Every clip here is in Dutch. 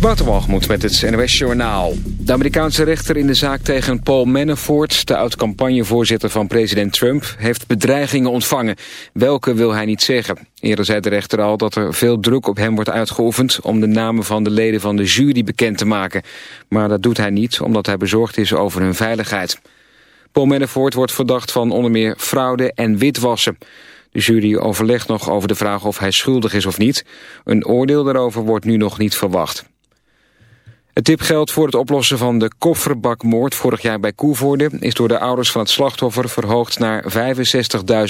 Waterwalgemoed met het NOS Journaal. De Amerikaanse rechter in de zaak tegen Paul Manafort... de oud-campagnevoorzitter van president Trump... heeft bedreigingen ontvangen. Welke wil hij niet zeggen. Eerder zei de rechter al dat er veel druk op hem wordt uitgeoefend... om de namen van de leden van de jury bekend te maken. Maar dat doet hij niet, omdat hij bezorgd is over hun veiligheid. Paul Manafort wordt verdacht van onder meer fraude en witwassen... De jury overlegt nog over de vraag of hij schuldig is of niet. Een oordeel daarover wordt nu nog niet verwacht. Het tipgeld voor het oplossen van de kofferbakmoord vorig jaar bij Koevoorde... is door de ouders van het slachtoffer verhoogd naar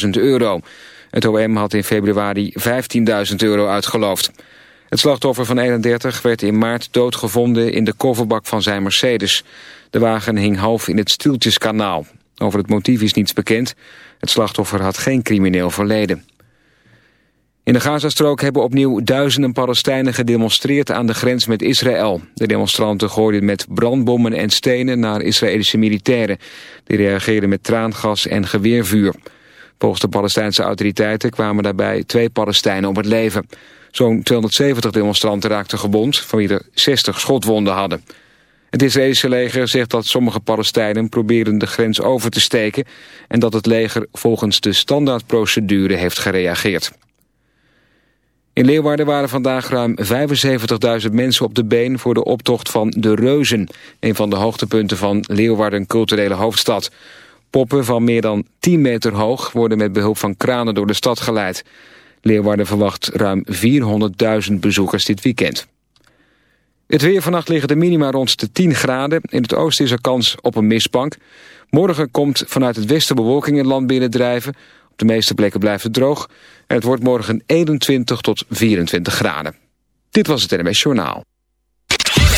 65.000 euro. Het OM had in februari 15.000 euro uitgeloofd. Het slachtoffer van 31 werd in maart doodgevonden in de kofferbak van zijn Mercedes. De wagen hing half in het Stieltjeskanaal. Over het motief is niets bekend. Het slachtoffer had geen crimineel verleden. In de Gazastrook hebben opnieuw duizenden Palestijnen gedemonstreerd aan de grens met Israël. De demonstranten gooiden met brandbommen en stenen naar Israëlische militairen. Die reageerden met traangas en geweervuur. Volgens de Palestijnse autoriteiten kwamen daarbij twee Palestijnen om het leven. Zo'n 270 demonstranten raakten gewond, van wie er 60 schotwonden hadden. Het Israëlische leger zegt dat sommige Palestijnen proberen de grens over te steken... en dat het leger volgens de standaardprocedure heeft gereageerd. In Leeuwarden waren vandaag ruim 75.000 mensen op de been voor de optocht van De Reuzen. Een van de hoogtepunten van Leeuwarden culturele hoofdstad. Poppen van meer dan 10 meter hoog worden met behulp van kranen door de stad geleid. Leeuwarden verwacht ruim 400.000 bezoekers dit weekend. Het weer vannacht liggen de minima rond de 10 graden. In het oosten is er kans op een mistbank. Morgen komt vanuit het westen bewolking in het land binnendrijven. De meeste plekken blijft het droog. En het wordt morgen 21 tot 24 graden. Dit was het NMS Journaal.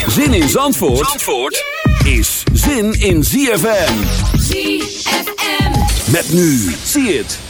Zin in Zandvoort, Zandvoort is zin in ZFM. ZFM. Met nu, zie het.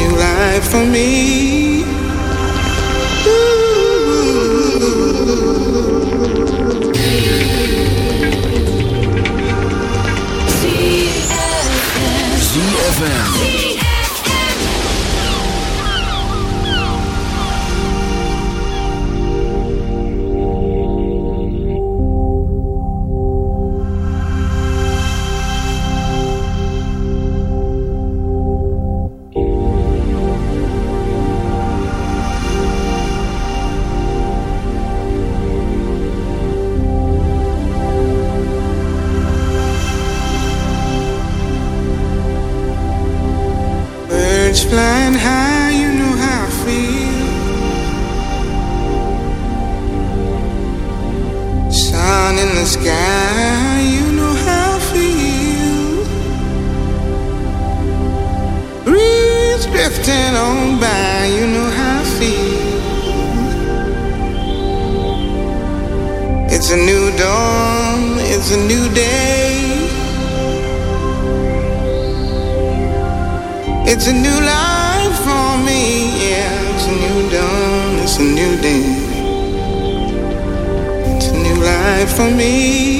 New life for me. ZFM. For me.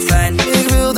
fijn. Ik wil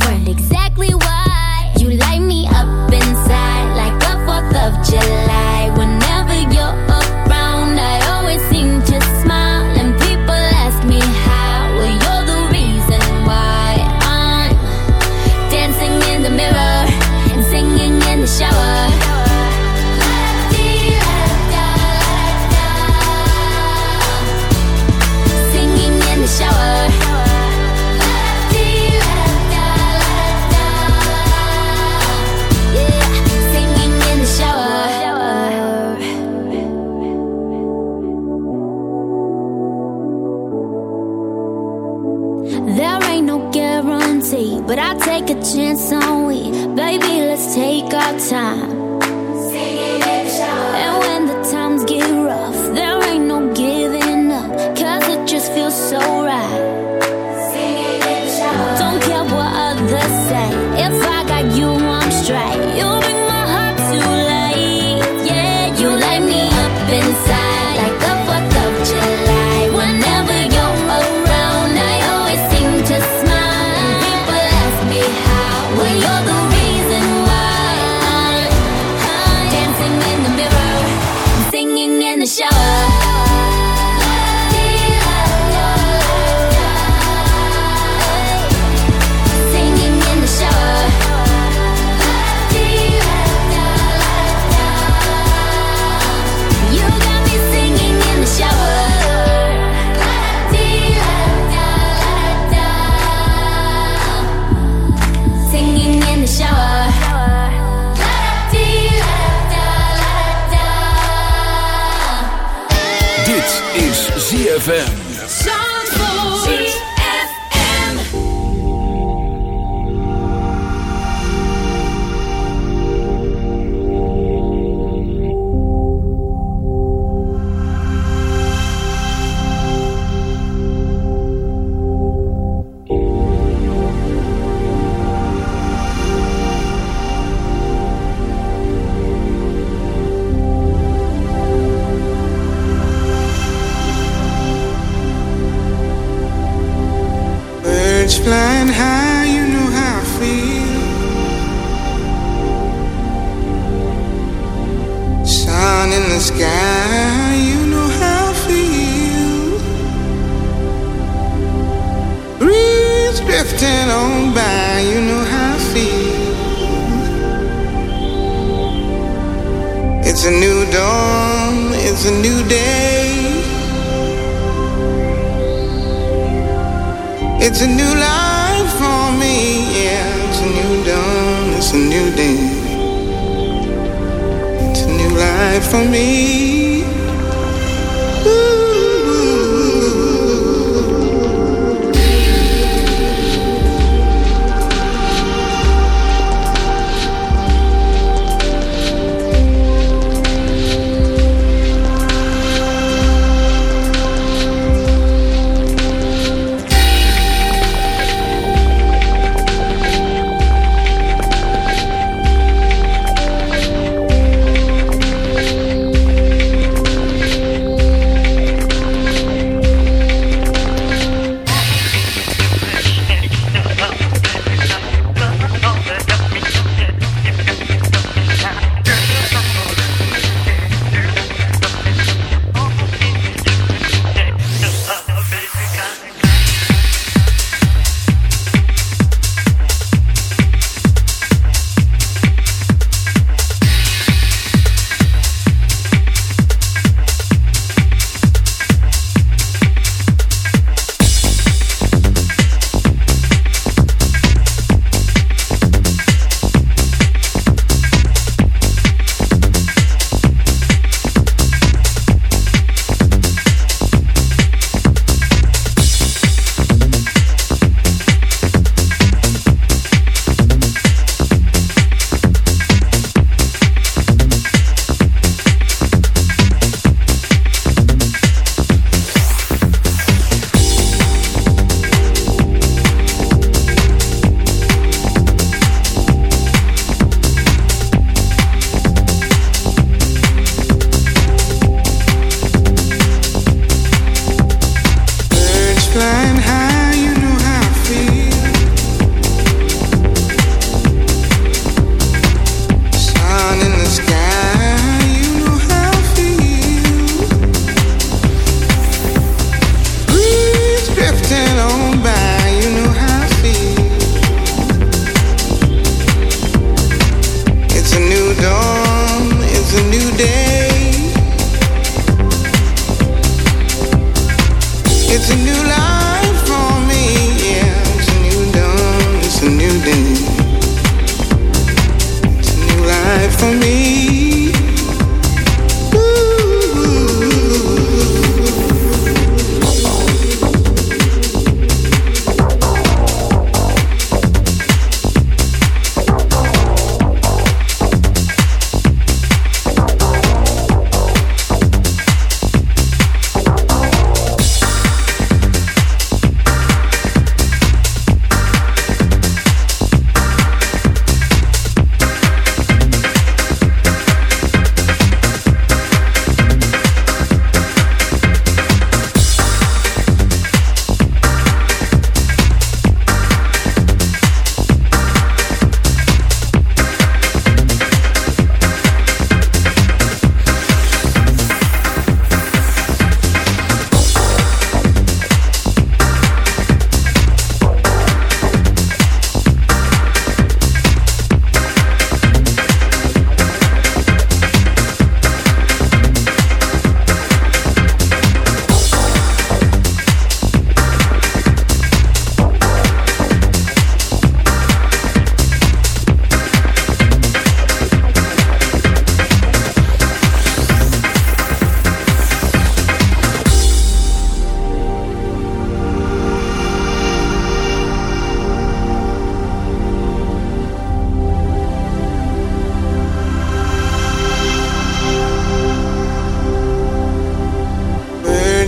time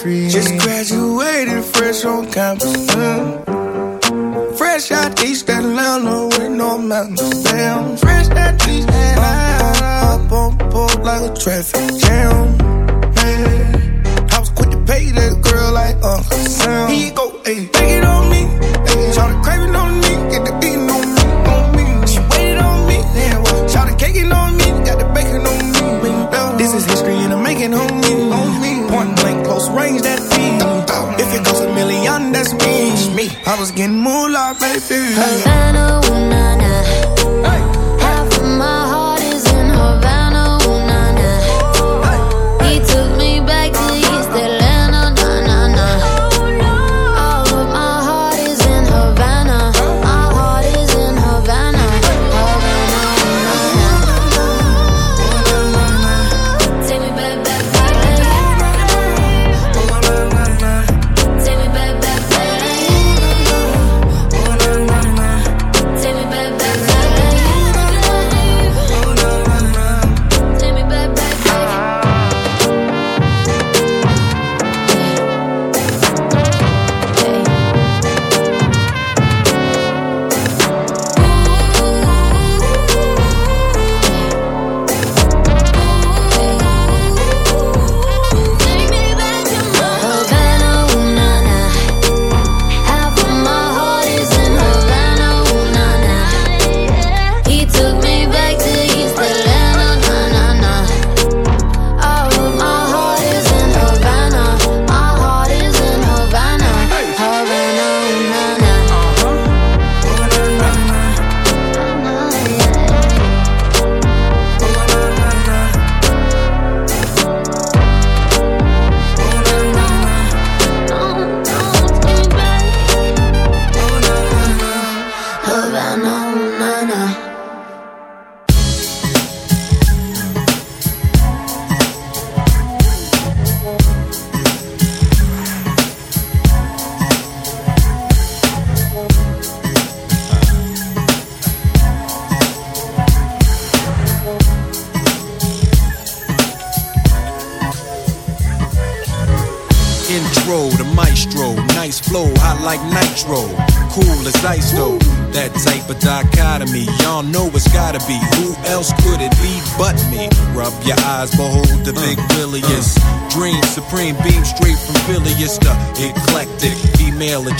free. Just graduated fresh on campus. Mm. Fresh out East Atlanta with no mountains. Damn, fresh out East Atlanta. Up on pole like a traffic jam. Man, I was quick to pay that girl like Uncle Sam. He go, ayy. I was getting moolah, baby. Havana, ooh, na, na. Half of my heart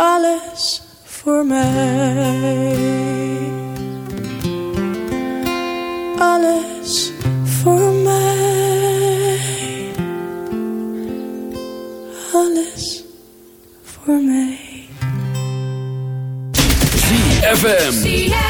Alles voor mij. Alles voor mij. Alles voor mij. ZFM.